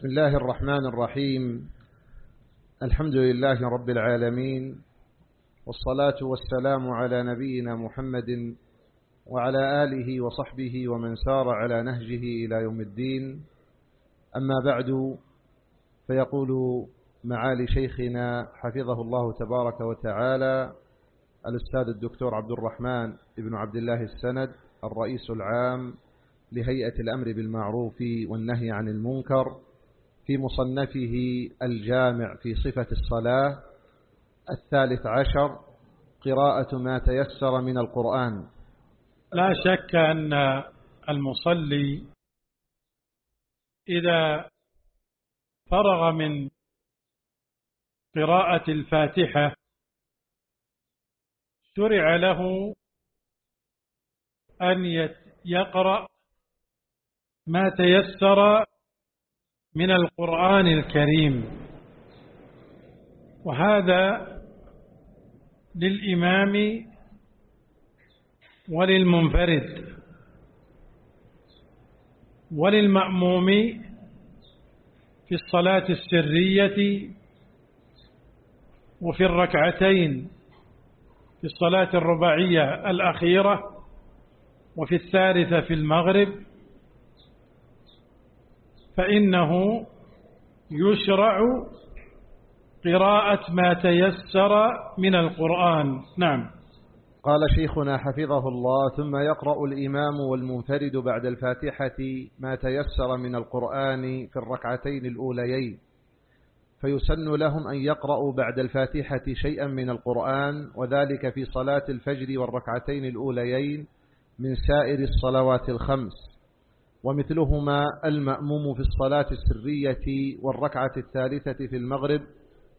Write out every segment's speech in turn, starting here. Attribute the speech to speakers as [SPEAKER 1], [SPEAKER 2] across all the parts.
[SPEAKER 1] بسم الله الرحمن الرحيم. الحمد لله رب العالمين والصلاة والسلام على نبينا محمد وعلى آله وصحبه ومن سار على نهجه إلى يوم الدين. أما بعد فيقول معالي شيخنا حفظه الله تبارك وتعالى الأستاذ الدكتور عبد الرحمن بن عبد الله السند الرئيس العام لهيئة الأمر بالمعروف والنهي عن المنكر. في مصنفه الجامع في صفة الصلاة الثالث عشر قراءة ما تيسر من القرآن.
[SPEAKER 2] لا شك أن المصلي إذا فرغ من قراءة الفاتحة شرع له أن يقرأ ما تيسر من القرآن الكريم. وهذا للإمام وللمنفرد وللمأموم في الصلاة السرية وفي الركعتين في الصلاة الرباعية الأخيرة وفي الثالثة في المغرب. فإنه يشرع قراءة ما تيسر من القرآن. نعم.
[SPEAKER 1] قال شيخنا حفظه الله ثم يقرأ الإمام والمنفرد بعد الفاتحة ما تيسر من القرآن في الركعتين الأوليين. فيسن لهم أن يقرأوا بعد الفاتحة شيئا من القرآن وذلك في صلاة الفجر والركعتين الأوليين من سائر الصلوات الخمس. ومثلهما المأموم في الصلاة السرية والركعة الثالثة في المغرب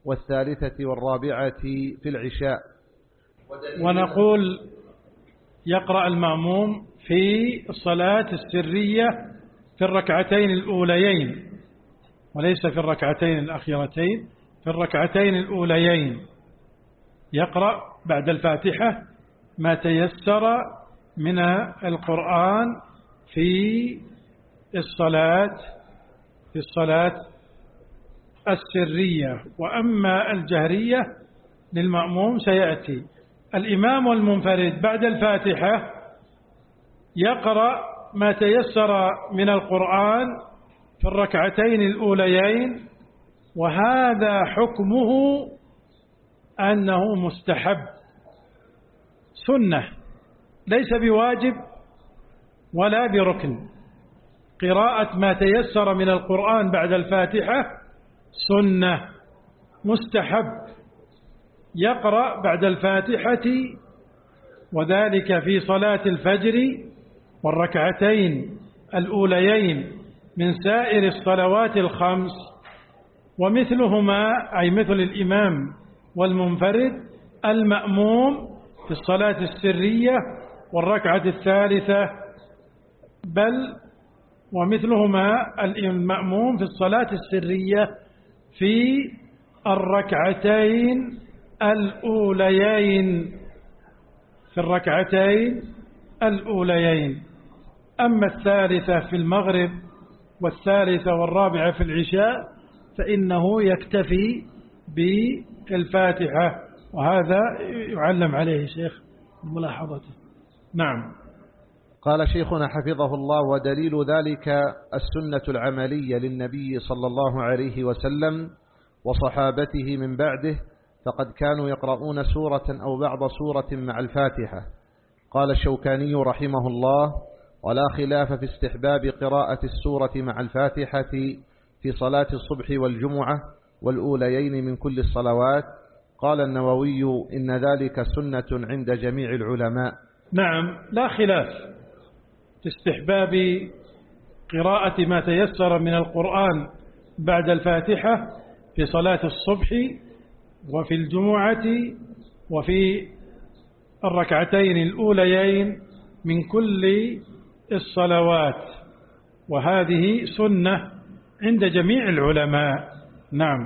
[SPEAKER 1] والثالثة والرابعة في العشاء.
[SPEAKER 2] ونقول يقرأ المأموم في الصلاة السرية في الركعتين الأوليين وليس في الركعتين الأخيرتين في الركعتين الأوليين. يقرأ بعد الفاتحة ما تيسر من القرآن في الصلاة في الصلاة السرية. وأما الجهرية للمأموم سيأتي. الإمام والمنفرد بعد الفاتحة يقرأ ما تيسر من القرآن في الركعتين الأوليين وهذا حكمه أنه مستحب. سنة ليس بواجب ولا بركن. قراءة ما تيسر من القرآن بعد الفاتحة سنة مستحب. يقرأ بعد الفاتحة وذلك في صلاة الفجر والركعتين الأوليين من سائر الصلوات الخمس. ومثلهما أي مثل الإمام والمنفرد المأموم في الصلاة السرية والركعة الثالثة بل ومثلهما المأموم في الصلاة السرية في الركعتين الأوليين. في الركعتين الأوليين. أما الثالثة في المغرب والثالثة والرابعة في العشاء فإنه يكتفي بالفاتحة وهذا يعلم عليه شيخ ملاحظته. نعم.
[SPEAKER 1] قال شيخنا حفظه الله ودليل ذلك السنة العملية للنبي صلى الله عليه وسلم وصحابته من بعده فقد كانوا يقرؤون سورة أو بعض سورة مع الفاتحة. قال الشوكاني رحمه الله ولا خلاف في استحباب قراءة السورة مع الفاتحة في صلاة الصبح والجمعة والأوليين من كل الصلوات قال النووي إن ذلك سنة عند جميع العلماء
[SPEAKER 2] نعم لا خلاف. في استحباب قراءة ما تيسر من القرآن بعد الفاتحة في صلاة الصبح وفي الجمعة وفي الركعتين الأوليين من كل الصلوات. وهذه سنة عند جميع العلماء. نعم.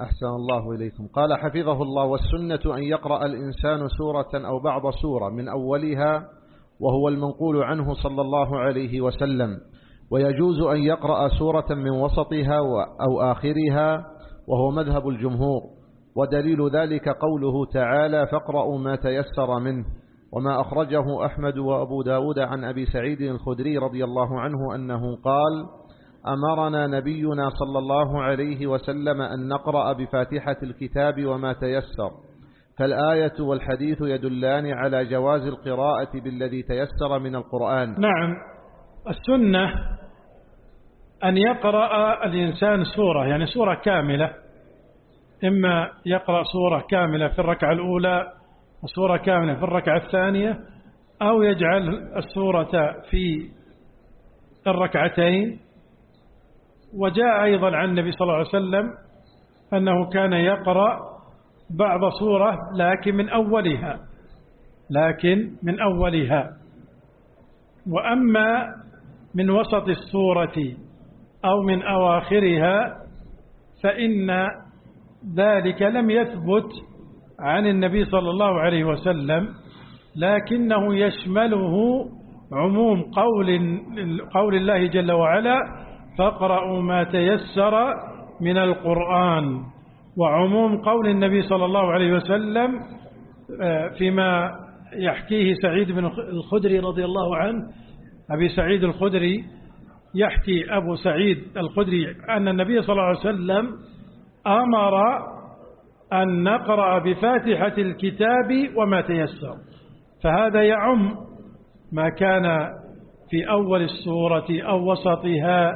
[SPEAKER 1] أحسن الله إليكم. قال حفظه الله والسنة أن يقرأ الإنسان سورة أو بعض سورة من أولها وهو المنقول عنه صلى الله عليه وسلم. ويجوز أن يقرأ سورة من وسطها أو آخرها وهو مذهب الجمهور. ودليل ذلك قوله تعالى فاقرأوا ما تيسر منه وما أخرجه أحمد وأبو داود عن أبي سعيد الخدري رضي الله عنه أنه قال أمرنا نبينا صلى الله عليه وسلم أن نقرأ بفاتحة الكتاب وما تيسر فالآية والحديث يدلان على جواز القراءة بالذي تيسر من القرآن.
[SPEAKER 2] نعم. السنة أن يقرأ الإنسان سورة يعني سورة كاملة. إما يقرأ سورة كاملة في الركعة الأولى وسورة كاملة في الركعة الثانية أو يجعل السورة في الركعتين. وجاء أيضا عن النبي صلى الله عليه وسلم أنه كان يقرأ بعض سورة لكن من أولها. لكن من أولها. وأما من وسط السورة أو من أواخرها فإن ذلك لم يثبت عن النبي صلى الله عليه وسلم لكنه يشمله عموم قول قول الله جل وعلا فاقرأوا ما تيسر من القرآن. وعموم قول النبي صلى الله عليه وسلم آه، فيما يحكيه سعيد بن الخدري رضي الله عنه أبي سعيد الخدري يحكي أبو سعيد الخدري أن النبي صلى الله عليه وسلم أمر أن نقرأ بفاتحة الكتاب وما تيسر. فهذا يعم ما كان في أول السورة أو وسطها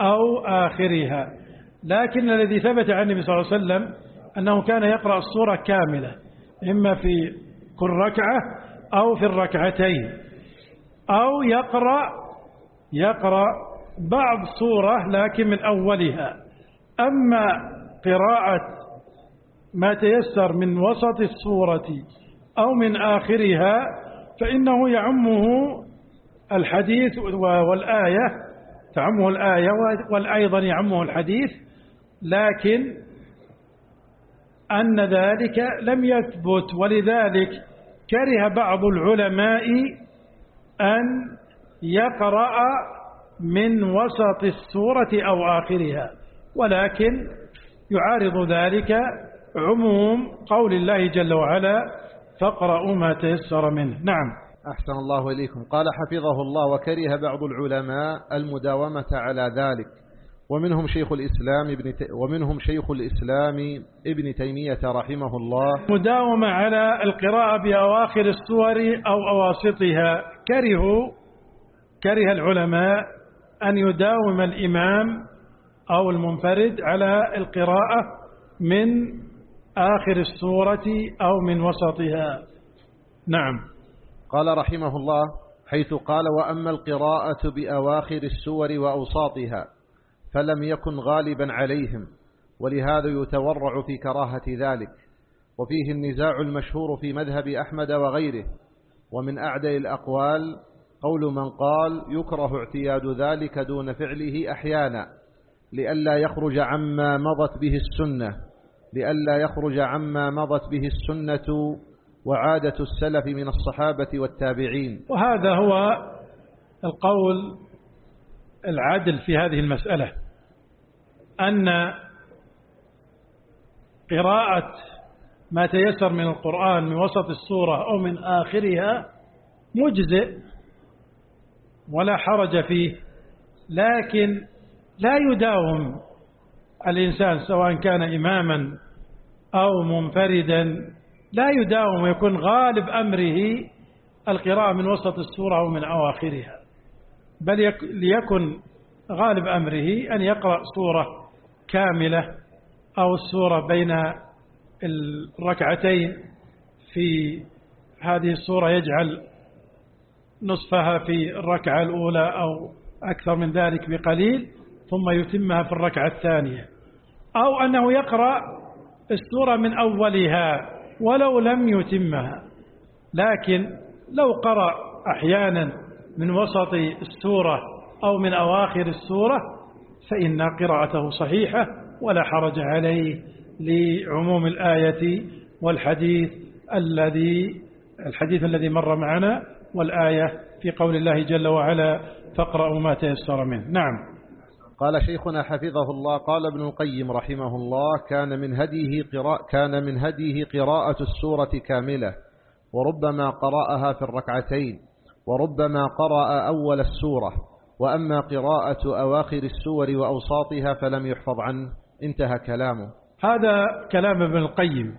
[SPEAKER 2] أو آخرها. لكن الذي ثبت عن النبي صلى الله عليه وسلم أنه كان يقرأ السورة كاملة إما في كل ركعة أو في الركعتين أو يقرأ يقرأ بعض سورة لكن من أولها. أما قراءة ما تيسر من وسط السورة أو من آخرها فإنه يعمه الحديث والآية تعمه الآية والأيضا يعمه الحديث لكن أن ذلك لم يثبت ولذلك كره بعض العلماء أن يقرأ من وسط السورة أو آخرها ولكن يعارض ذلك عموم قول الله جل وعلا فاقرأوا ما تيسر منه. نعم.
[SPEAKER 1] أحسن الله إليكم. قال حفظه الله وكره بعض العلماء المداومة على ذلك. ومنهم شيخ الإسلام ابن ت... ومنهم شيخ الإسلام ابن تيمية رحمه الله.
[SPEAKER 2] مداومة على القراءة بأواخر السور أو أواسطها. كرهوا كره العلماء أن يداوم الإمام أو المنفرد على القراءة من آخر السورة أو من وسطها. نعم.
[SPEAKER 1] قال رحمه الله حيث قال وأما القراءة بأواخر السور وأوساطها. فلم يكن غالبا عليهم ولهذا يتورع في كراهة ذلك. وفيه النزاع المشهور في مذهب أحمد وغيره. ومن أعدل الأقوال قول من قال يكره اعتياد ذلك دون فعله أحيانا لئلا يخرج عما مضت به السنة لئلا يخرج عما مضت به السنة وعادة السلف من الصحابة والتابعين.
[SPEAKER 2] وهذا هو القول العدل في هذه المسألة. أن قراءة ما تيسر من القرآن من وسط السورة أو من آخرها مجزئ ولا حرج فيه لكن لا يداوم الإنسان سواء كان إماما أو منفردا لا يداوم ويكون غالب أمره القراءة من وسط السورة أو من أواخرها بل ليكن غالب أمره أن يقرأ سورة كاملة أو السورة بين الركعتين في هذه السورة يجعل نصفها في الركعة الأولى أو أكثر من ذلك بقليل ثم يتمها في الركعة الثانية. أو أنه يقرأ السورة من أولها ولو لم يتمها. لكن لو قرأ أحيانا من وسط السورة أو من أواخر السورة فإن قراءته صحيحة ولا حرج عليه لعموم الآية والحديث الذي الحديث الذي مر معنا والآية في قول الله جل وعلا فاقرأوا ما تيسر منه. نعم.
[SPEAKER 1] قال شيخنا حفظه الله قال ابن القيم رحمه الله كان من هديه قراء كان من هديه قراءة السورة كاملة وربما قرأها في الركعتين وربما قرأ أول السورة وأما قراءة أواخر السور وأوساطها فلم يحفظ عنه. انتهى كلامه.
[SPEAKER 2] هذا كلام ابن القيم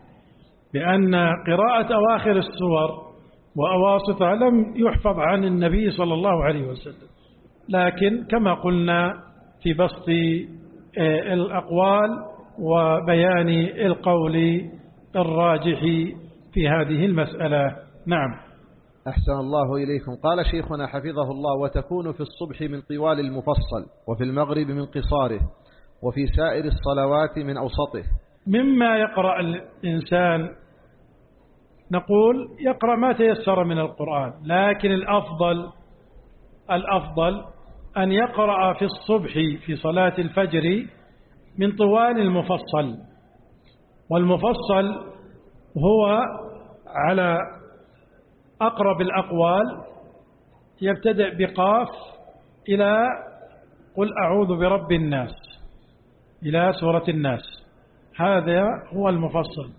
[SPEAKER 2] بأن قراءة أواخر السور وأواسطها لم يحفظ عن النبي صلى الله عليه وسلم. لكن كما قلنا في بسط آه، الأقوال وبيان القول الراجح في هذه المسألة. نعم.
[SPEAKER 1] أحسن الله إليكم. قال شيخنا حفظه الله وتكون في الصبح من طوال المفصل وفي المغرب من قصاره وفي سائر الصلوات من أوسطه.
[SPEAKER 2] مما يقرأ الإنسان نقول يقرأ ما تيسر من القرآن لكن الأفضل الأفضل أن يقرأ في الصبح في صلاة الفجر من طوال المفصل. والمفصل هو على أقرب الأقوال يبتدئ بقاف إلى قل أعوذ برب الناس إلى سورة الناس. هذا هو المفصل.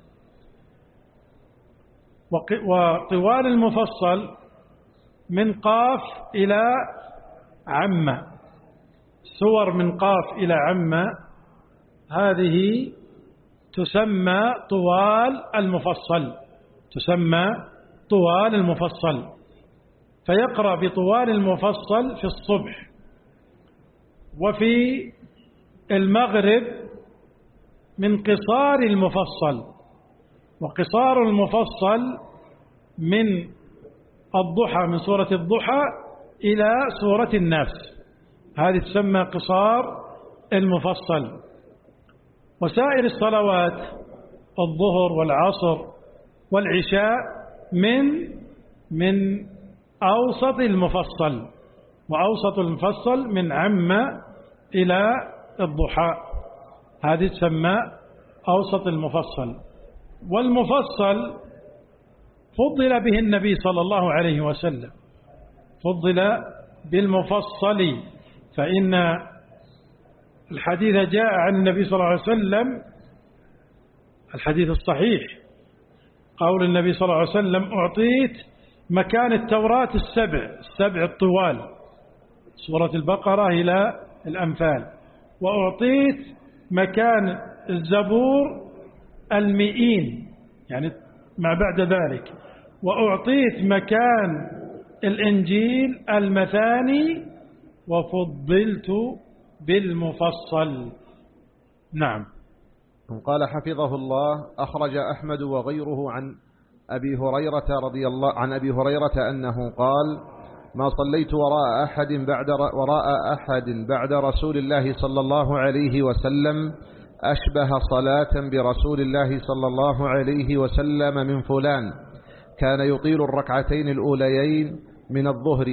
[SPEAKER 2] وطوال المفصل من قاف إلى عم سور من قاف إلى عم هذه تسمى طوال المفصل تسمى طوال المفصل فيقرأ بطوال المفصل في الصبح. وفي المغرب من قصار المفصل وقصار المفصل من الضحى من سورة الضحى إلى سورة الناس. هذه تسمى قصار المفصل. وسائر الصلوات الظهر والعصر والعشاء من من أوسط المفصل وأوسط المفصل من عم إلى الضحى. هذه تسمى أوسط المفصل. والمفصل فضل به النبي صلى الله عليه وسلم. فضل بالمفصل فإن الحديث جاء عن النبي صلى الله عليه وسلم الحديث الصحيح قول النبي صلى الله عليه وسلم أعطيت مكان التوراة السبع السبع الطوال. سورة البقرة إلى الأنفال. وأعطيت مكان الزبور المئين يعني ما بعد ذلك. وأعطيت مكان الإنجيل المثاني وفضلت بالمفصل. نعم.
[SPEAKER 1] قال حفظه الله أخرج أحمد وغيره عن أبي هريرة رضي الله عن أبي هريرة أنه قال ما صليت وراء أحد بعد وراء أحد بعد رسول الله صلى الله عليه وسلم أشبه صلاة برسول الله صلى الله عليه وسلم من فلان. كان يطيل الركعتين الأوليين من الظهر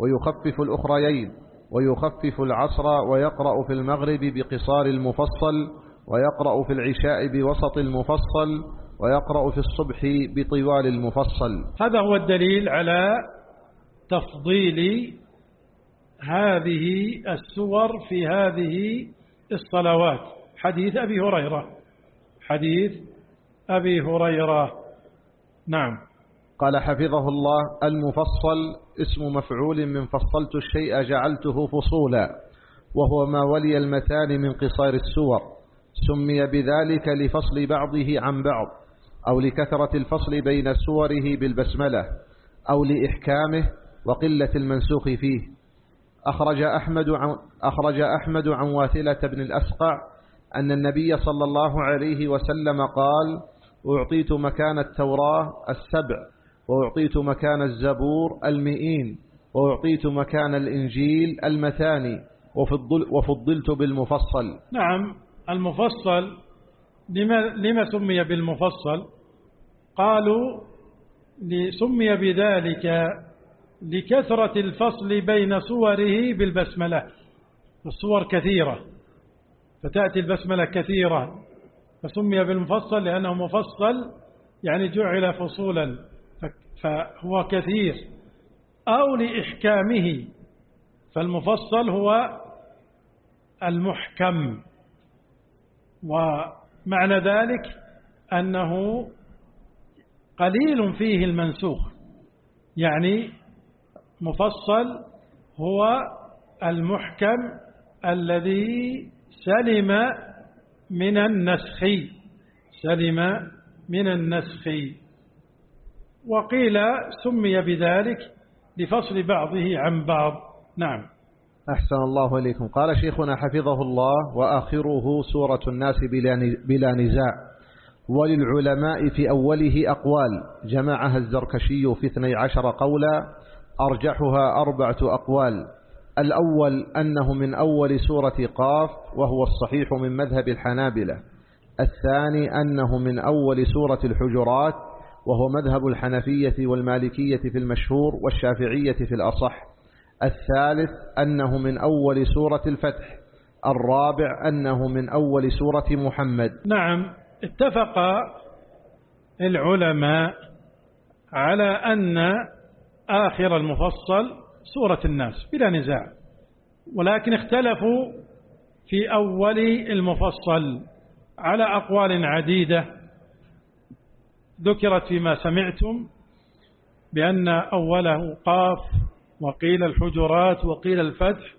[SPEAKER 1] ويخفف الأخريين ويخفف العصر ويقرأ في المغرب بقصار المفصل ويقرأ في العشاء بوسط المفصل ويقرأ في الصبح بطوال المفصل.
[SPEAKER 2] هذا هو الدليل على تفضيل هذه السور في هذه الصلوات. حديث أبي هريرة. حديث أبي هريرة. نعم.
[SPEAKER 1] قال حفظه الله المفصل اسم مفعول من فصلت الشيء جعلته فصولا وهو ما ولي المتان من قصار السور. سمي بذلك لفصل بعضه عن بعض أو لكثرة الفصل بين سوره بالبسملة أو لإحكامه وقلة المنسوخ فيه. أخرج أحمد عن, أخرج أحمد عن واثلة بن الأسقع أن النبي صلى الله عليه وسلم قال أعطيت مكان التوراة السبع وأعطيت مكان الزبور المئين وأعطيت مكان الإنجيل المثاني وفضلت بالمفصل.
[SPEAKER 2] نعم. المفصل لما, لما سمي بالمفصل؟ قالوا سمي بذلك لكثرة الفصل بين صوره بالبسملة. الصور كثيرة فتأتي البسملة كثيرة. فسمي بالمفصل لأنه مفصل يعني جعل فصولا. فهو كثير. أو لإحكامه. فالمفصل هو المحكم. ومعنى ذلك أنه قليل فيه المنسوخ يعني مفصل هو المحكم الذي سلم من النسخ سلم من النسخ. وقيل سمي بذلك لفصل بعضه عن بعض. نعم.
[SPEAKER 1] أحسن الله إليكم. قال شيخنا حفظه الله وآخره سورة الناس بلا نزاع. وللعلماء في أوله أقوال. جمعها الزركشي في اثني عشر قولا أرجحها أربعة أقوال. الأول أنه من أول سورة قاف وهو الصحيح من مذهب الحنابلة. الثاني أنه من أول سورة الحجرات وهو مذهب الحنفية والمالكية في المشهور والشافعية في الأصح. الثالث أنه من أول سورة الفتح الرابع أنه من أول سورة محمد.
[SPEAKER 2] نعم اتفق العلماء على أن آخر المفصل سورة الناس بلا نزاع ولكن اختلفوا في أول المفصل على أقوال عديدة ذكرت فيما سمعتم بأن أوله قاف وقيل الحجرات وقيل الفتح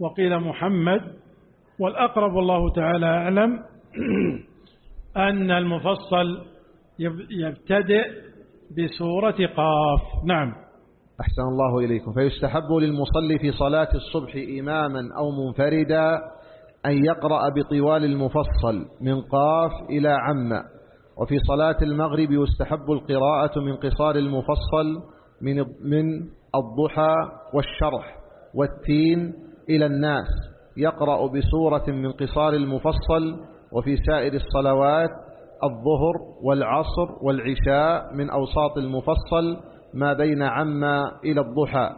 [SPEAKER 2] وقيل محمد والأقرب والله تعالى أعلم أن المفصل يبتدئ بسورة قاف. نعم.
[SPEAKER 1] أحسن الله إليكم. فيستحب للمصلي في صلاة الصبح إماما أو منفردا أن يقرأ بطوال المفصل من قاف إلى عم. وفي صلاة المغرب يستحب القراءة من قصار المفصل من من الضحى والشرح والتين إلى الناس. يقرأ بسورة من قصار المفصل وفي سائر الصلوات الظهر والعصر والعشاء من أوساط المفصل ما بين عما إلى الضحى.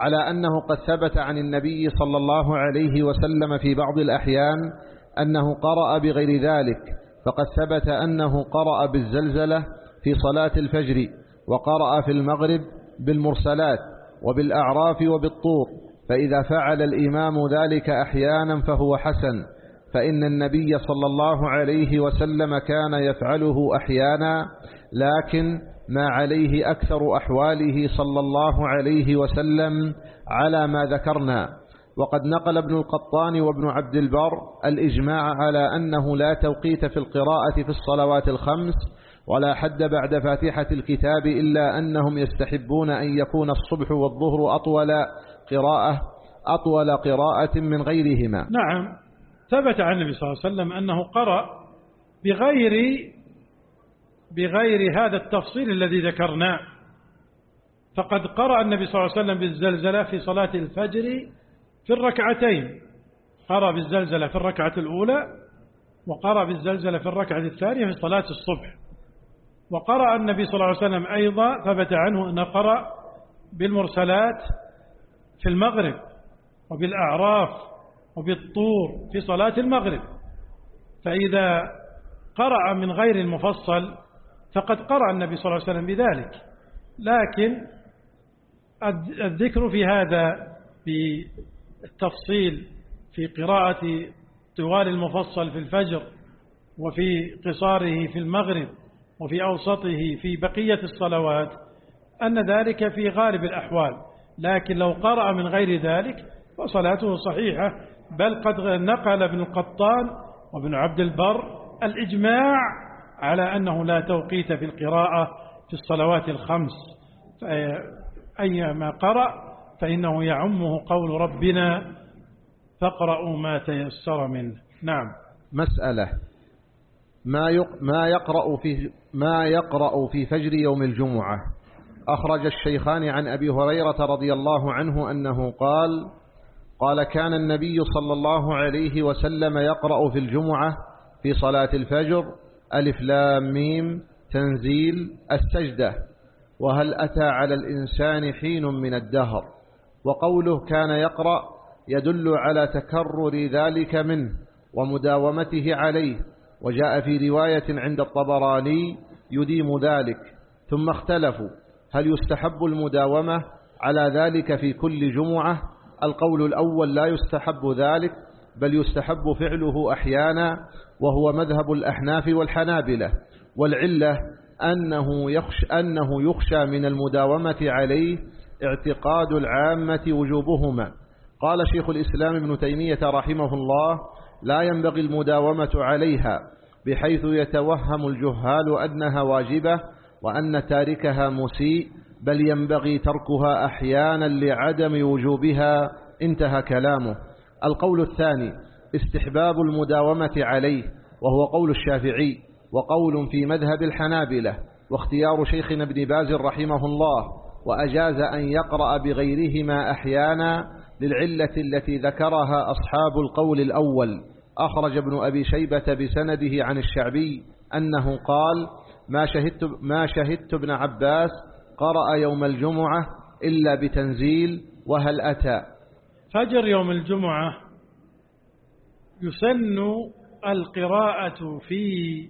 [SPEAKER 1] على أنه قد ثبت عن النبي صلى الله عليه وسلم في بعض الأحيان أنه قرأ بغير ذلك فقد ثبت أنه قرأ بالزلزلة في صلاة الفجر وقرأ في المغرب بالمرسلات وبالأعراف وبالطور فإذا فعل الإمام ذلك أحيانا فهو حسن فإن النبي صلى الله عليه وسلم كان يفعله أحيانا لكن ما عليه أكثر أحواله صلى الله عليه وسلم على ما ذكرنا. وقد نقل ابن القطان وابن عبد البر الإجماع على أنه لا توقيت في القراءة في الصلوات الخمس ولا حد بعد فاتحة الكتاب إلا أنهم يستحبون أن يكون الصبح والظهر أطول قراءة أطول قراءة من غيرهما.
[SPEAKER 2] نعم. ثبت عن النبي صلى الله عليه وسلم أنه قرأ بغير بغير هذا التفصيل الذي ذكرناه فقد قرأ النبي صلى الله عليه وسلم بالزلزلة في صلاة الفجر في الركعتين. قرأ بالزلزلة في الركعة الأولى وقرأ بالزلزلة في الركعة الثانية في صلاة الصبح. وقرأ النبي صلى الله عليه وسلم أيضا ثبت عنه أنه قرأ بالمرسلات في المغرب وبالأعراف وبالطور في صلاة المغرب. فإذا قرأ من غير المفصل فقد قرأ النبي صلى الله عليه وسلم بذلك. لكن الذكر في هذا بالتفصيل في قراءة طوال المفصل في الفجر وفي قصاره في المغرب وفي أوسطه في بقية الصلوات أن ذلك في غالب الأحوال لكن لو قرأ من غير ذلك فصلاته صحيحة بل قد نقل ابن القطان وابن عبد البر الإجماع على أنه لا توقيت في القراءة في الصلوات الخمس. أيما قرأ فإنه يعمه قول ربنا فاقرأوا ما تيسر منه. نعم.
[SPEAKER 1] مسألة. ما ما يقرأ في ما يقرأ في فجر يوم الجمعة. أخرج الشيخان عن أبي هريرة رضي الله عنه أنه قال قال كان النبي صلى الله عليه وسلم يقرأ في الجمعة في صلاة الفجر ألف لام ميم تنزيل السجدة. وهل أتى على الإنسان حين من الدهر؟ وقوله كان يقرأ يدل على تكرر ذلك منه ومداومته عليه. وجاء في رواية عند الطبراني يديم ذلك ثم اختلفوا هل يستحب المداومة على ذلك في كل جمعة؟ القول الأول لا يستحب ذلك بل يستحب فعله أحيانا وهو مذهب الأحناف والحنابلة والعلة أنه يخشى, أنه يخشى من المداومة عليه اعتقاد العامة وجوبهما. قال شيخ الإسلام ابن تيمية رحمه الله لا ينبغي المداومة عليها بحيث يتوهم الجهال أنها واجبة وأن تاركها مسيء بل ينبغي تركها أحيانا لعدم وجوبها. انتهى كلامه. القول الثاني استحباب المداومة عليه وهو قول الشافعي وقول في مذهب الحنابلة واختيار شيخنا ابن باز رحمه الله وأجاز أن يقرأ بغيرهما أحيانا للعلة التي ذكرها أصحاب القول الأول. أخرج ابن أبي شيبة بسنده عن الشعبي أنه قال ما شهدت, ما شهدت ابن عباس قرأ يوم الجمعة إلا بتنزيل وهل أتى.
[SPEAKER 2] فجر يوم الجمعة يسن القراءة في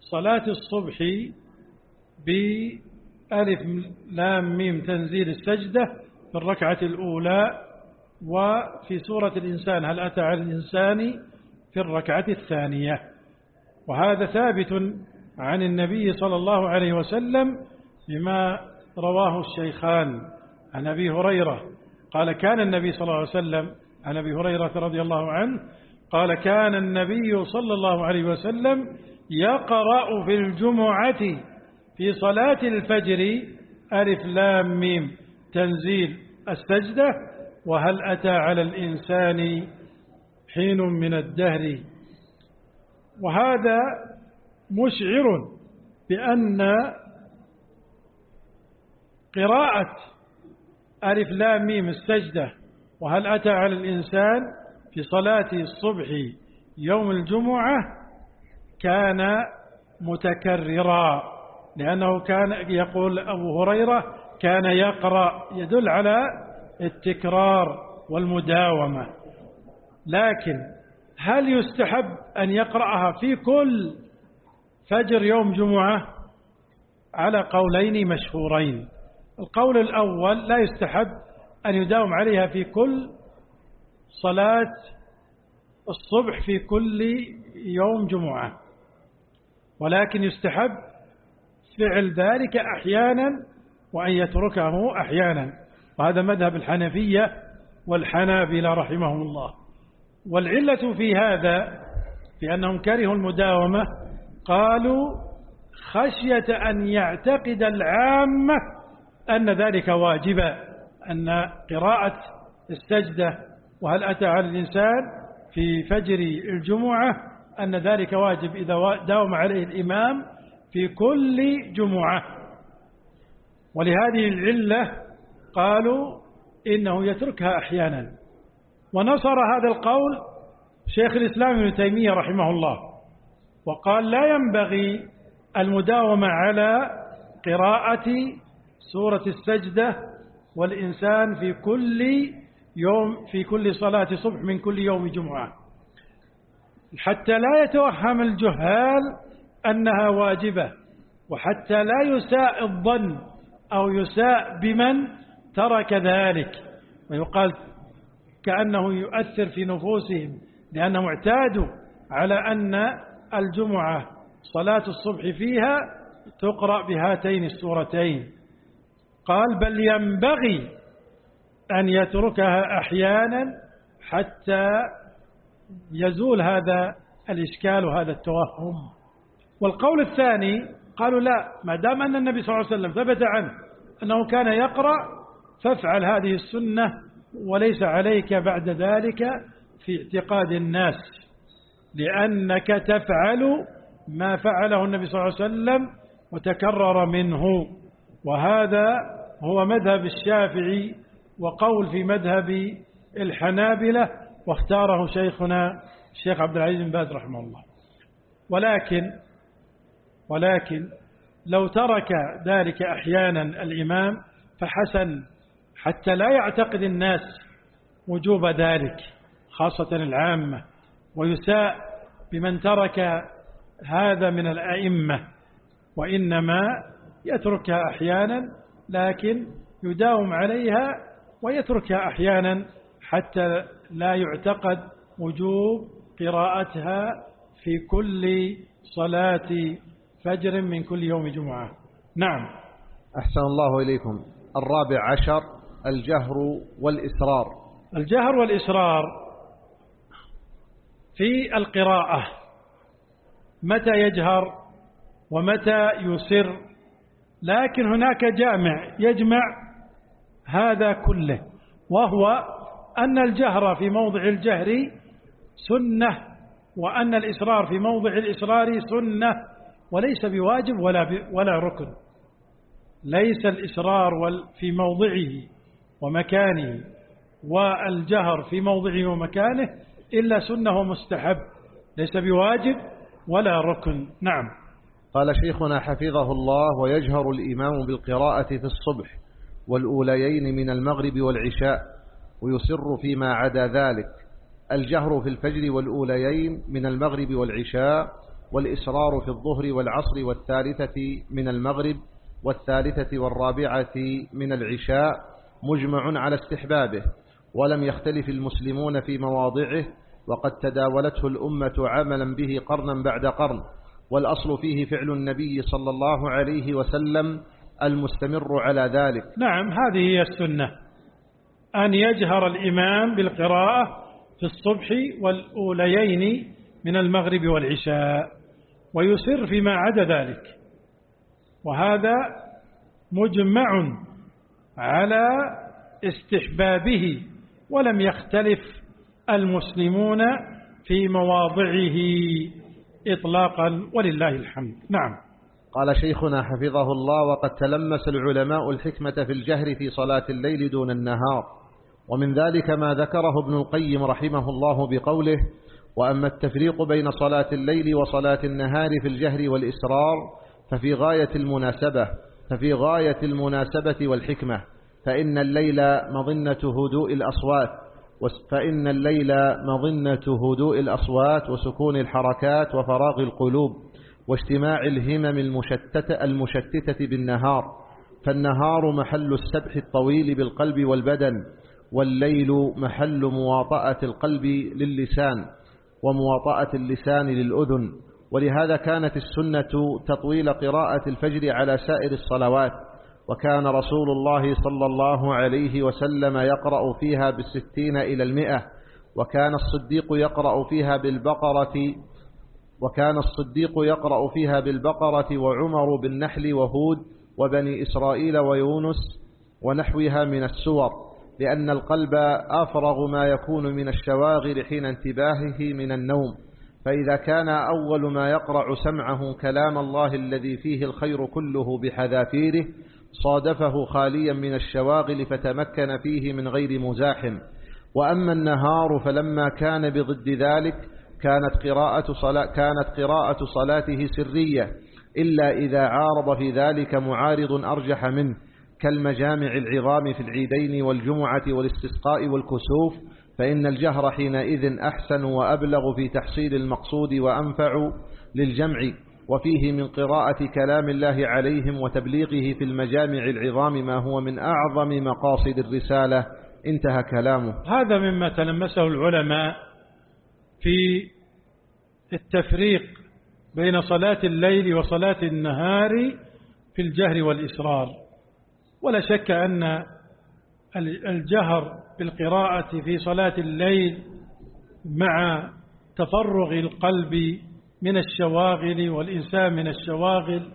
[SPEAKER 2] صلاة الصبح بألف لام ميم تنزيل السجدة في الركعة الأولى وفي سورة الإنسان هل أتى على الإنسان في الركعة الثانية؟ وهذا ثابت عن النبي صلى الله عليه وسلم بما رواه الشيخان. عن أبي هريرة قال كان النبي صلى الله عليه وسلم عن أبي هريرة رضي الله عنه قال كان النبي صلى الله عليه وسلم يقرأ في الجمعة في صلاة الفجر ألف لام ميم. تنزيل. السجدة وهل أتى على الإنسان حين من الدهر؟ وهذا مشعر بأن قراءة ألف لام ميم السجدة وهل أتى على الإنسان في صلاة الصبح يوم الجمعة كان متكررا لأنه كان يقول أبو هريرة كان يقرأ يدل على التكرار والمداومة. لكن هل يستحب أن يقرأها في كل فجر يوم جمعة؟ على قولين مشهورين. القول الأول لا يستحب أن يداوم عليها في كل صلاة الصبح في كل يوم جمعة. ولكن يستحب فعل ذلك أحيانا وأن يتركه أحيانا. وهذا مذهب الحنفية والحنابلة رحمهم الله. والعلة في هذا في أنهم كرهوا المداومة قالوا خشية أن يعتقد العامة أن ذلك واجبا أن قراءة السجدة وهل أتى على الإنسان في فجر الجمعة أن ذلك واجب إذا داوم عليه الإمام في كل جمعة. ولهذه العلة قالوا إنه يتركها أحيانا. ونصر هذا القول شيخ الإسلام ابن تيمية رحمه الله وقال لا ينبغي المداومة على قراءة سورة السجدة والإنسان في كل يوم في كل صلاة صبح من كل يوم جمعة. حتى لا يتوهم الجهال أنها واجبة وحتى لا يساء الظن أو يساء بمن ترك ذلك. ويقال كأنه يؤثر في نفوسهم لأنهم اعتادوا على أن الجمعة صلاة الصبح فيها تقرأ بهاتين السورتين. قال بل ينبغي أن يتركها أحيانا حتى يزول هذا الإشكال وهذا التوهم. والقول الثاني قالوا لا ما دام أن النبي صلى الله عليه وسلم ثبت عنه أنه كان يقرأ فافعل هذه السنة وليس عليك بعد ذلك في اعتقاد الناس لأنك تفعل ما فعله النبي صلى الله عليه وسلم وتكرر منه. وهذا هو مذهب الشافعي وقول في مذهب الحنابلة واختاره شيخنا الشيخ عبد العزيز بن باز رحمه الله. ولكن ولكن لو ترك ذلك أحيانا الإمام فحسن حتى لا يعتقد الناس وجوب ذلك خاصة العامة. ويساء بمن ترك هذا من الأئمة وإنما يتركها أحيانا لكن يداوم عليها ويتركها أحيانا حتى لا يعتقد وجوب قراءتها في كل صلاة فجر من كل يوم جمعة. نعم.
[SPEAKER 1] أحسن الله إليكم. الرابع عشر الجهر والإسرار.
[SPEAKER 2] الجهر والإسرار في القراءة. متى يجهر ومتى يسر؟ لكن هناك جامع يجمع هذا كله وهو أن الجهر في موضع الجهر سنة وأن الإسرار في موضع الإسرار سنة. وليس بواجب ولا, ولا ركن. ليس الإسرار في موضعه ومكانه والجهر في موضعه ومكانه إلا سنة ومستحب ليس بواجب ولا ركن. نعم.
[SPEAKER 1] قال شيخنا حفظه الله ويجهر الإمام بالقراءة في الصبح والأوليين من المغرب والعشاء ويسر فيما عدا ذلك. الجهر في الفجر والأوليين من المغرب والعشاء والإسرار في الظهر والعصر والثالثة من المغرب والثالثة والرابعة من العشاء مجمع على استحبابه ولم يختلف المسلمون في مواضعه وقد تداولته الأمة عملا به قرنا بعد قرن والأصل فيه فعل النبي صلى الله عليه وسلم المستمر على ذلك.
[SPEAKER 2] نعم هذه هي السنة. أن يجهر الإمام بالقراءة في الصبح والأوليين من المغرب والعشاء. ويسر فيما عدا ذلك. وهذا مجمع على استحبابه ولم يختلف المسلمون في مواضعه إطلاقا ولله الحمد. نعم.
[SPEAKER 1] قال شيخنا حفظه الله وقد تلمس العلماء الحكمة في الجهر في صلاة الليل دون النهار. ومن ذلك ما ذكره ابن القيم رحمه الله بقوله وأما التفريق بين صلاة الليل وصلاة النهار في الجهر والإسرار ففي غاية المناسبة ففي غاية المناسبة والحكمة فإن الليل مظنة هدوء الأصوات فإن الليل مظنة هدوء الأصوات وسكون الحركات وفراغ القلوب واجتماع الهمم المشتتة, المشتتة بالنهار. فالنهار محل السبح الطويل بالقلب والبدن والليل محل مواطأة القلب للسان. ومواطأة اللسان للأذن ولهذا كانت السنة تطويل قراءة الفجر على سائر الصلوات وكان رسول الله صلى الله عليه وسلم يقرأ فيها بالستين إلى المئة وكان الصديق يقرأ فيها بالبقرة وكان الصديق يقرأ فيها بالبقرة وعمر بالنحل وهود وبني إسرائيل ويونس ونحوها من السور. لأن القلب أفرغ ما يكون من الشواغل حين انتباهه من النوم. فإذا كان أول ما يقرع سمعه كلام الله الذي فيه الخير كله بحذافيره صادفه خاليا من الشواغل فتمكن فيه من غير مزاحم. وأما النهار فلما كان بضد ذلك كانت قراءة, صلاة كانت قراءة صلاته سرية إلا إذا عارض في ذلك معارض أرجح منه. كالمجامع العظام في العيدين والجمعة والاستسقاء والكسوف فإن الجهر حينئذ أحسن وأبلغ في تحصيل المقصود وأنفع للجمع وفيه من قراءة كلام الله عليهم وتبليغه في المجامع العظام ما هو من أعظم مقاصد الرسالة. انتهى كلامه.
[SPEAKER 2] هذا مما تلمسه العلماء في التفريق بين صلاة الليل وصلاة النهار في الجهر والإسرار. ولا شك أن الجهر بالقراءة في صلاة الليل مع تفرغ القلب من الشواغل والإنسان من الشواغل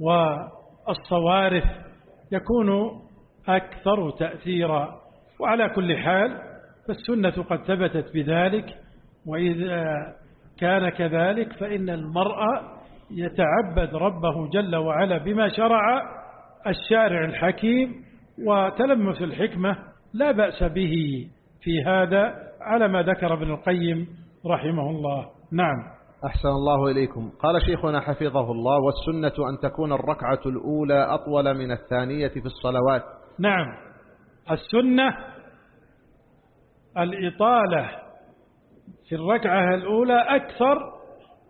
[SPEAKER 2] والصوارف يكون أكثر تأثيرا. وعلى كل حال فالسنة قد ثبتت بذلك وإذا كان كذلك فإن المرأة يتعبد ربه جل وعلا بما شرع الشارع الحكيم وتلمس الحكمة لا بأس به في هذا على ما ذكر ابن القيم رحمه الله. نعم.
[SPEAKER 1] أحسن الله إليكم. قال شيخنا حفظه الله والسنة أن تكون الركعة الأولى أطول من الثانية في الصلوات.
[SPEAKER 2] نعم. السنة الإطالة في الركعة الأولى أكثر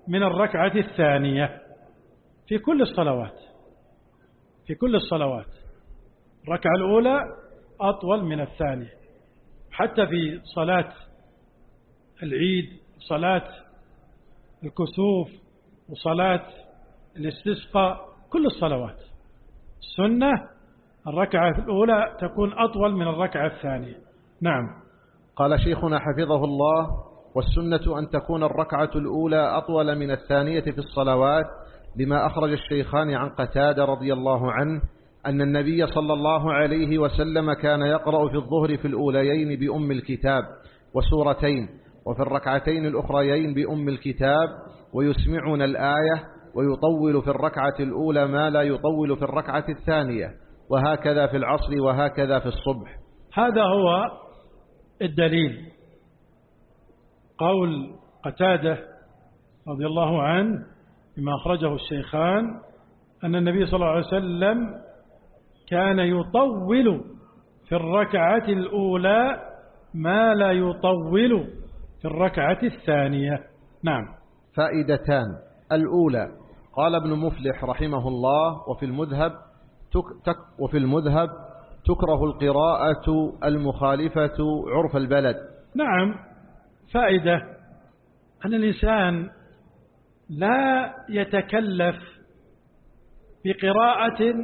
[SPEAKER 2] من الركعة الثانية في كل الصلوات. في كل الصلوات. الركعة الأولى أطول من الثانية. حتى في صلاة العيد صلاة الكسوف وصلاة الاستسقاء كل الصلوات. السنة الركعة الأولى تكون أطول من الركعة الثانية. نعم.
[SPEAKER 1] قال شيخنا حفظه الله والسنة أن تكون الركعة الأولى أطول من الثانية في الصلوات لما أخرج الشيخان عن قتادة رضي الله عنه أن النبي صلى الله عليه وسلم كان يقرأ في الظهر في الأوليين بأم الكتاب وسورتين وفي الركعتين الأخريين بأم الكتاب ويسمعنا الآية ويطول في الركعة الأولى ما لا يطول في الركعة الثانية وهكذا في العصر وهكذا في الصبح.
[SPEAKER 2] هذا هو الدليل. قول قتادة رضي الله عنه بما أخرجه الشيخان أن النبي صلى الله عليه وسلم كان يطول في الركعة الأولى ما لا يطول في الركعة الثانية. نعم.
[SPEAKER 1] فائدتان. الأولى قال ابن مفلح رحمه الله وفي المذهب تك تك وفي المذهب تكره القراءة المخالفة عرف البلد.
[SPEAKER 2] نعم. فائدة أن الإنسان لا يتكلف بقراءة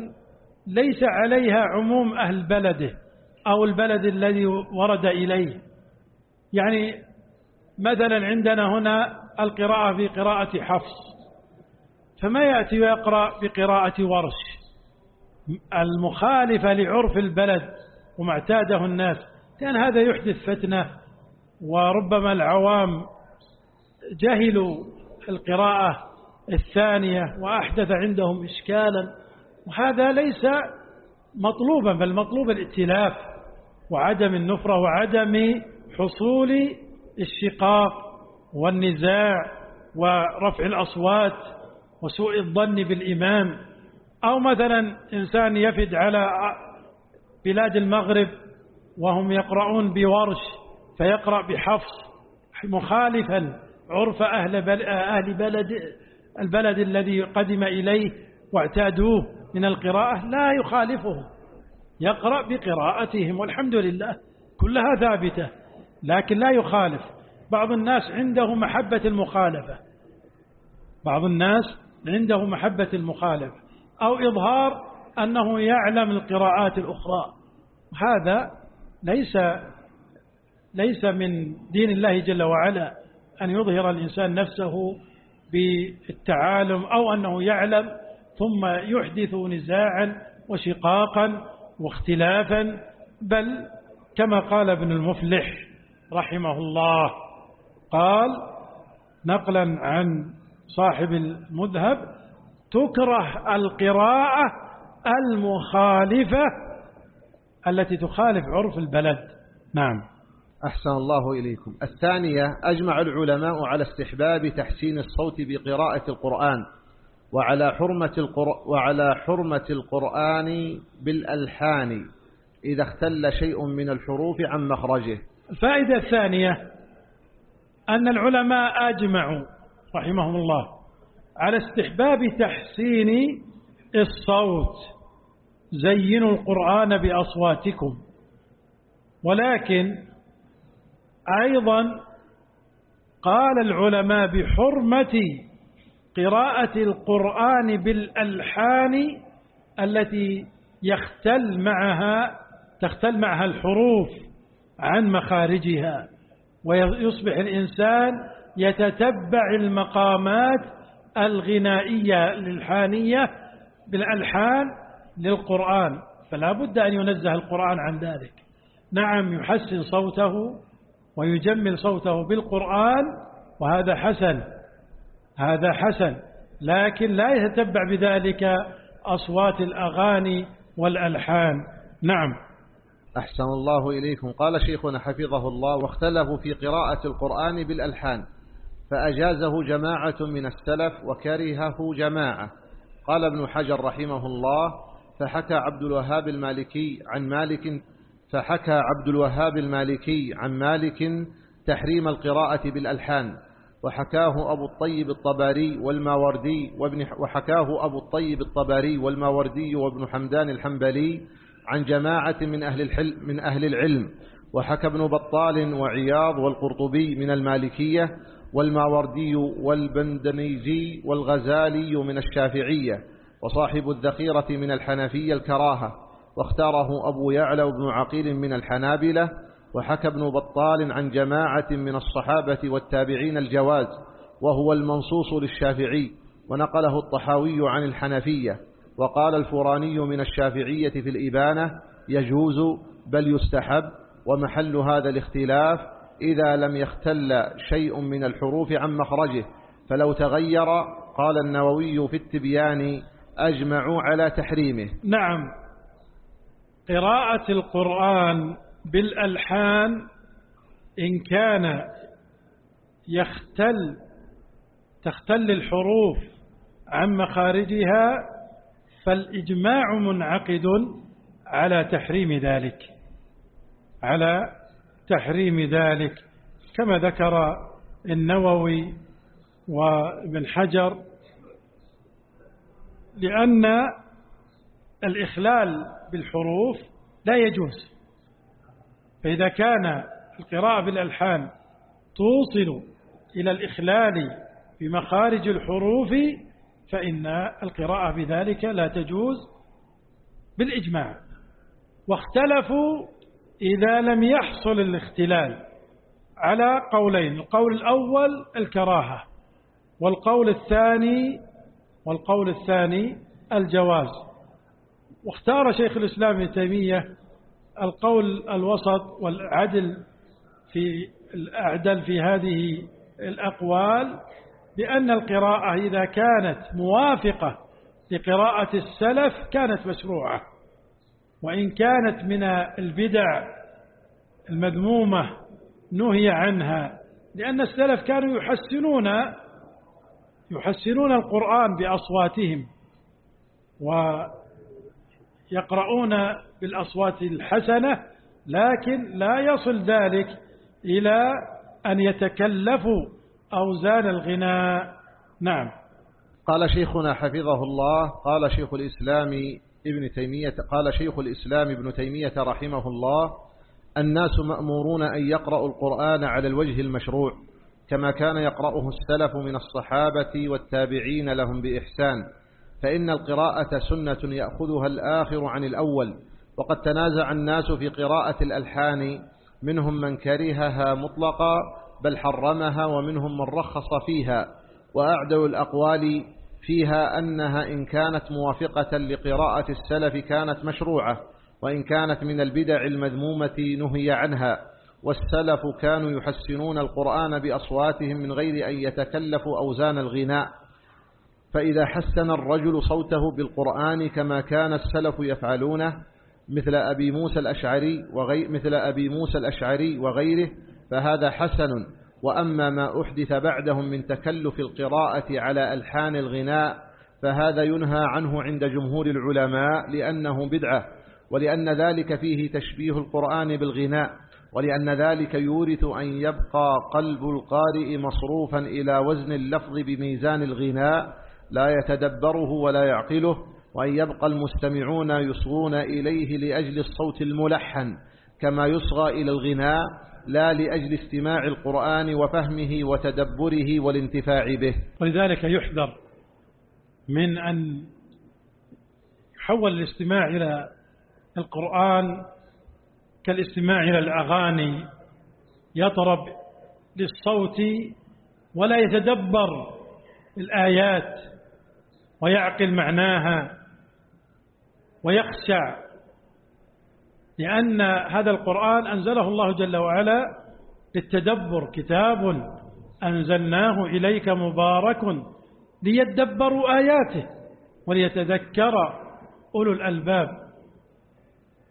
[SPEAKER 2] ليس عليها عموم أهل بلده أو البلد الذي ورد إليه. يعني مثلا عندنا هنا القراءة في قراءة حفص. فما يأتي ويقرأ بقراءة ورش؟ المخالفة لعرف البلد وما اعتاده الناس. لأن هذا يحدث فتنة وربما العوام جهلوا القراءة الثانية وأحدث عندهم إشكالا وهذا ليس مطلوبا بل مطلوب الائتلاف وعدم النفرة وعدم حصول الشقاق والنزاع ورفع الأصوات وسوء الظن بالإمام. أو مثلا إنسان يفد على بلاد المغرب وهم يقرؤون بورش فيقرأ بحفص مخالفا عرف أهل, أهل بلد البلد الذي قدم إليه واعتادوه من القراءة لا يخالفهم يقرأ بقراءتهم والحمد لله كلها ثابتة لكن لا يخالف. بعض الناس عنده محبة المخالفة. بعض الناس عنده محبة المخالفة. أو إظهار أنه يعلم القراءات الأخرى. هذا ليس ليس من دين الله جل وعلا. أن يظهر الإنسان نفسه بالتعالم أو أنه يعلم ثم يحدث نزاعا وشقاقا واختلافا. بل كما قال ابن المفلح رحمه الله قال نقلا عن صاحب المذهب تكره القراءة المخالفة التي تخالف عرف البلد. نعم.
[SPEAKER 1] أحسن الله إليكم. الثانية أجمع العلماء على استحباب تحسين الصوت بقراءة القرآن وعلى حرمة, القر... وعلى حرمة القرآن بالألحان إذا اختل شيء من الحروف عن مخرجه.
[SPEAKER 2] الفائدة الثانية أن العلماء أجمعوا رحمهم الله على استحباب تحسين الصوت. زينوا القرآن بأصواتكم ولكن أيضا قال العلماء بحرمة قراءة القرآن بالألحان التي يختل معها تختل معها الحروف عن مخارجها ويصبح الإنسان يتتبع المقامات الغنائية الإلحانية بالألحان للقرآن فلا بد أن ينزه القرآن عن ذلك. نعم يحسن صوته ويجمل صوته بالقرآن وهذا حسن هذا حسن. لكن لا يتتبع بذلك أصوات الأغاني والألحان. نعم.
[SPEAKER 1] أحسن الله إليكم. قال شيخنا حفظه الله واختلفوا في قراءة القرآن بالألحان فأجازه جماعة من السلف وكرهه جماعة. قال ابن حجر رحمه الله فحكى عبد الوهاب المالكي عن مالك فحكى عبد الوهاب المالكي عن مالك تحريم القراءة بالألحان وحكاه أبو الطيب الطباري والماوردي وابن وحكاه أبو الطيب الطباري والماوردي وابن حمدان الحنبلي عن جماعة من أهل, الحل من أهل العلم وحكى ابن بطال وعياض والقرطبي من المالكية والماوردي والبندميجي والغزالي من الشافعية وصاحب الذخيرة من الحنفية الكراهة. واختاره أبو يعلى بن عقيل من الحنابلة وحكى ابن بطال عن جماعة من الصحابة والتابعين الجواز وهو المنصوص للشافعي ونقله الطحاوي عن الحنفية وقال الفراني من الشافعية في الإبانة يجوز بل يستحب ومحل هذا الاختلاف إذا لم يختل شيء من الحروف عن مخرجه فلو تغير قال النووي في التبيان أجمعوا على تحريمه.
[SPEAKER 2] نعم. قراءة القرآن بالألحان إن كان يختل تختل الحروف عن مخارجها فالإجماع منعقد على تحريم ذلك. على تحريم ذلك. كما ذكر النووي وابن حجر لأن الإخلال بالحروف لا يجوز. فإذا كان القراءة بالألحان توصل إلى الإخلال بمخارج الحروف فإن القراءة بذلك لا تجوز بالإجماع. واختلفوا إذا لم يحصل الاختلال على قولين القول الأول الكراهة والقول الثاني والقول الثاني الجواز. واختار شيخ الإسلام ابن تيمية القول الوسط والعدل في الأعدل في هذه الأقوال بأن القراءة إذا كانت موافقة لقراءة السلف كانت مشروعة. وإن كانت من البدع المذمومة نهي عنها لأن السلف كانوا يحسنون يحسنون القرآن بأصواتهم. ويقرؤون بالأصوات الحسنة لكن لا يصل ذلك إلى أن يتكلفوا أوزان الغناء. نعم.
[SPEAKER 1] قال شيخنا حفظه الله قال شيخ الإسلام ابن تيمية قال شيخ الإسلام ابن تيمية رحمه الله الناس مأمورون أن يقرأوا القرآن على الوجه المشروع كما كان يقرأه السلف من الصحابة والتابعين لهم بإحسان. فإن القراءة سنة يأخذها الآخر عن الأول وقد تنازع الناس في قراءة الألحان منهم من كرهها مطلقا بل حرمها ومنهم من رخص فيها. وأعدل الأقوال فيها أنها إن كانت موافقة لقراءة السلف كانت مشروعة وإن كانت من البدع المذمومة نهي عنها. والسلف كانوا يحسنون القرآن بأصواتهم من غير أن يتكلفوا أوزان الغناء. فإذا حسن الرجل صوته بالقرآن كما كان السلف يفعلونه مثل أبي موسى الأشعري وغير مثل أبي موسى الأشعري وغيره فهذا حسن. وأما ما أحدث بعدهم من تكلف القراءة على ألحان الغناء فهذا ينهى عنه عند جمهور العلماء لأنه بدعة ولأن ذلك فيه تشبيه القرآن بالغناء ولأن ذلك يورث أن يبقى قلب القارئ مصروفا إلى وزن اللفظ بميزان الغناء لا يتدبره ولا يعقله وأن يبقى المستمعون يصغون إليه لأجل الصوت الملحن كما يصغى إلى الغناء لا لأجل استماع القرآن وفهمه وتدبره والانتفاع به.
[SPEAKER 2] ولذلك يحذر من أن يحول الاستماع إلى القرآن كالاستماع إلى الأغاني يطرب للصوت ولا يتدبر الآيات. ويعقل معناها ويخشع لأن هذا القرآن أنزله الله جل وعلا للتدبر. كتاب أنزلناه إليك مبارك ليدبروا آياته وليتذكر أولو الألباب.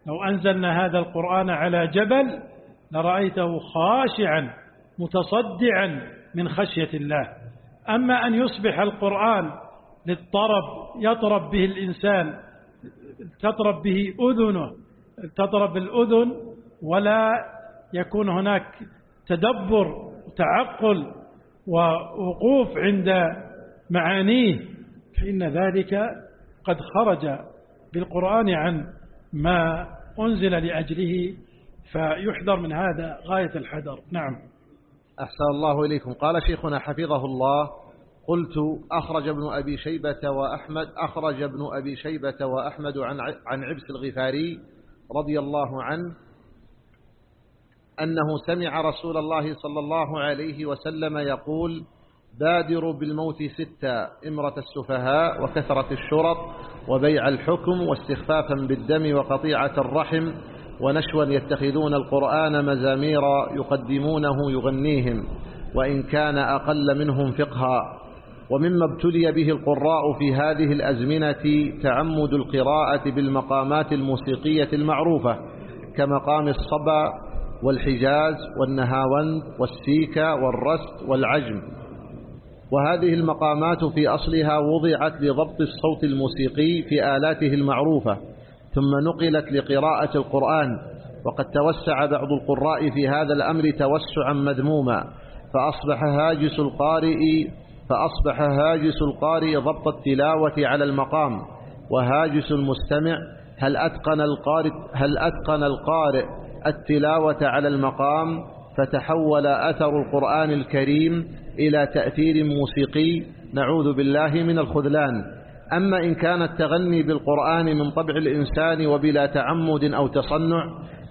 [SPEAKER 2] لو أنزلنا هذا القرآن على جبل لرأيته خاشعا متصدعا من خشية الله. أما أن يصبح القرآن للطرب يطرب به الإنسان تطرب به أذنه تضرب الأذن ولا يكون هناك تدبر وتعقل ووقوف عند معانيه. فإن ذلك قد خرج بالقرآن عن ما أنزل لأجله فيحذر من هذا غاية الحذر. نعم.
[SPEAKER 1] أحسن الله إليكم. قال شيخنا حفظه الله قلت أخرج ابن أبي شيبة وأحمد أخرج ابن أبي شيبة وأحمد عن عن عبس الغفاري رضي الله عنه أنه سمع رسول الله صلى الله عليه وسلم يقول بادروا بالموت ستا إمرة السفهاء وكثرة الشرط وبيع الحكم واستخفافا بالدم وقطيعة الرحم ونشوا يتخذون القرآن مزامير يقدمونه يغنيهم وإن كان أقل منهم فقها. ومما ابتلي به القراء في هذه الأزمنة تعمد القراءة بالمقامات الموسيقية المعروفة كمقام الصبا والحجاز والنهاوند والسيكا والرست والعجم. وهذه المقامات في أصلها وضعت لضبط الصوت الموسيقي في آلاته المعروفة ثم نقلت لقراءة القرآن. وقد توسع بعض القراء في هذا الأمر توسعا مذموما فأصبح هاجس القارئ فأصبح هاجس القارئ ضبط التلاوة على المقام وهاجس المستمع هل أتقن القارئ, هل أتقن القارئ التلاوة على المقام؟ فتحول أثر القرآن الكريم إلى تأثير موسيقي. نعوذ بالله من الخذلان. أما إن كان التغني بالقرآن من طبع الإنسان وبلا تعمد أو تصنع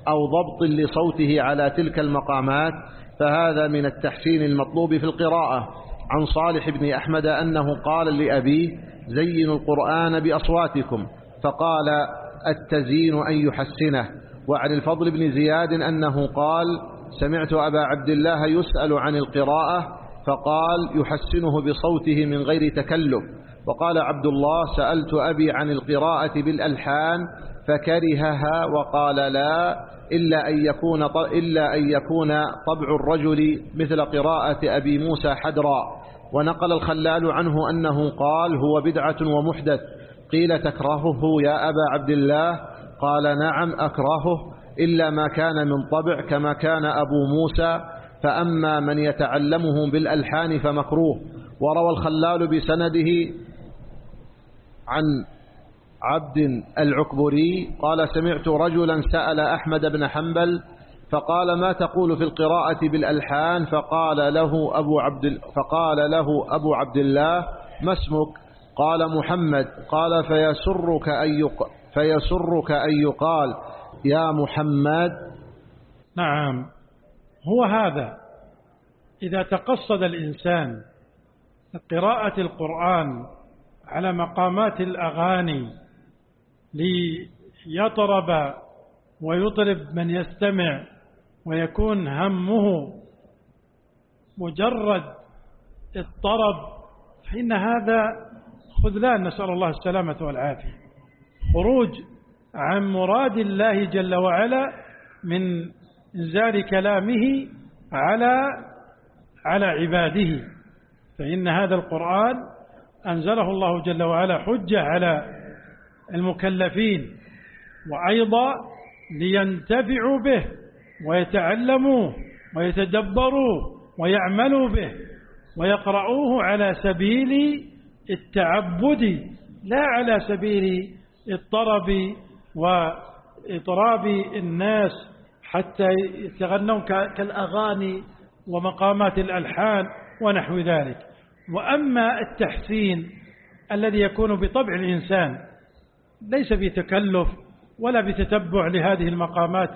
[SPEAKER 1] أو ضبط لصوته على تلك المقامات فهذا من التحسين المطلوب في القراءة. عن صالح بن أحمد أنه قال لأبيه زينوا القرآن بأصواتكم فقال التزيين أن يحسنه. وعن الفضل بن زياد أنه قال سمعت أبا عبد الله يسأل عن القراءة فقال يحسنه بصوته من غير تكلف. وقال عبد الله سألت أبي عن القراءة بالألحان فكرهها وقال لا إلا أن يكون إلا أن يكون طبع الرجل مثل قراءة أبي موسى حدرا. ونقل الخلال عنه أنه قال هو بدعة ومحدث. قيل تكرهه يا أبا عبد الله؟ قال نعم أكرهه إلا ما كان من طبع كما كان أبو موسى. فأما من يتعلمه بالألحان فمكروه. وروى الخلال بسنده عن عبد العكبري قال سمعت رجلا سأل أحمد بن حنبل فقال ما تقول في القراءة بالألحان؟ فقال له أبو عبد فقال له أبو عبد الله ما اسمك؟ قال محمد. قال فيسرك أن فيسرك أن يقال يا محمد.
[SPEAKER 2] نعم. هو هذا. إذا تقصد الإنسان قراءة القرآن على مقامات الأغاني ليطرب ويطرب من يستمع ويكون همه مجرد الطرب. فإن هذا خذلان نسأل الله السلامة والعافية. خروج عن مراد الله جل وعلا من إنزال كلامه على على عباده. فإن هذا القرآن أنزله الله جل وعلا حجة على المكلفين وأيضا لينتفعوا به. ويتعلموا ويتدبروا ويعملوا به ويقرؤوه على سبيل التعبد لا على سبيل الطرب وإطراب الناس حتى يتغنون كالأغاني ومقامات الألحان ونحو ذلك. وأما التحسين الذي يكون بطبع الإنسان ليس بتكلف ولا بتتبع لهذه المقامات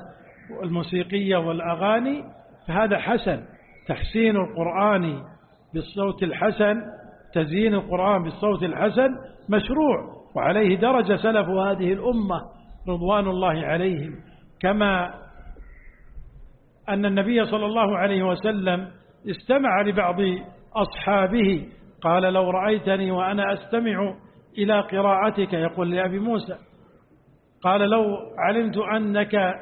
[SPEAKER 2] الموسيقية والأغاني فهذا حسن. تحسين القرآن بالصوت الحسن تزيين القرآن بالصوت الحسن مشروع وعليه درج سلف هذه الأمة رضوان الله عليهم. كما أن النبي صلى الله عليه وسلم استمع لبعض أصحابه قال لو رأيتني وأنا أستمع إلى قراءتك يقول لأبي موسى. قال لو علمت أنك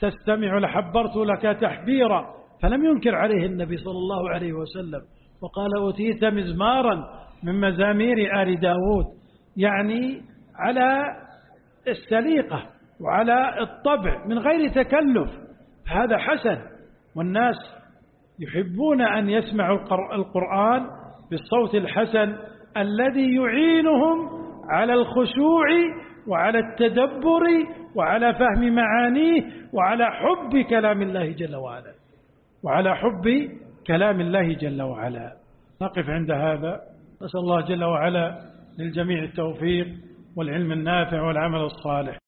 [SPEAKER 2] تستمع لحبرت لك تحبيرا. فلم ينكر عليه النبي صلى الله عليه وسلم. وقال أوتيت مزمارا من مزامير آل داود. يعني على السليقة وعلى الطبع من غير تكلف. هذا حسن. والناس يحبون أن يسمعوا القرآن بالصوت الحسن الذي يعينهم على الخشوع وعلى التدبر وعلى فهم معانيه وعلى حب كلام الله جل وعلا. وعلى حب كلام الله جل وعلا. نقف عند هذا. نسأل الله جل وعلا للجميع التوفيق والعلم النافع والعمل الصالح.